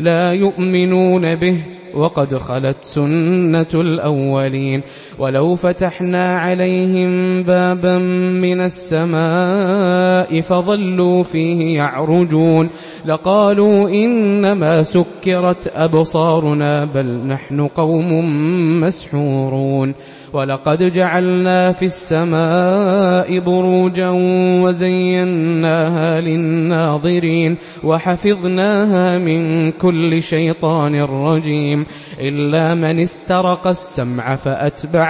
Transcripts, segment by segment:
لا يؤمنون به وقد خلت سنة الأولين ولو فتحنا عليهم بابا من السماء فظلوا فيه يعرجون لقالوا إنما سكرت أبصارنا بل نحن قوم مسحورون ولقد جعلنا في السماء بروجا وزيناها للناظرين وحفظناها من كل شيطان رجيم إلا من استرق السمع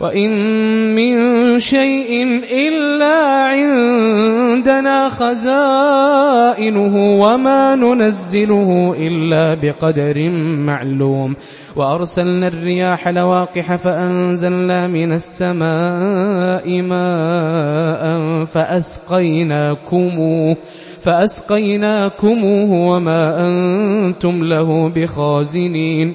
وإن من شيء إلا عندنا خزائنه وما ننزله إلا بقدر معلوم وأرسلنا الرياح لواقح فأنزلنا من السماء ماء فأسقيناكموه فأسقيناكموه وما أنتم له بخازنين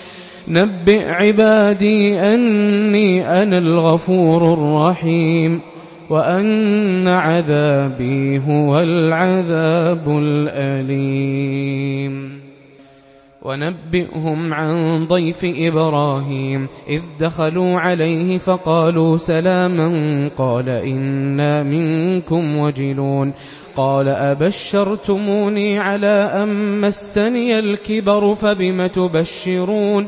نبئ عبادي أني أنا الغفور الرحيم وأن عذابي هو العذاب الأليم. ونبئهم عن ضيف إبراهيم إذ دخلوا عليه فقالوا سلاما قال إنا منكم وجلون. قال أبشرتموني على أن مسني الكبر فبم تبشرون؟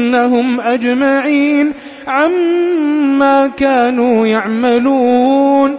لنسألنهم أجمعين عما كانوا يعملون.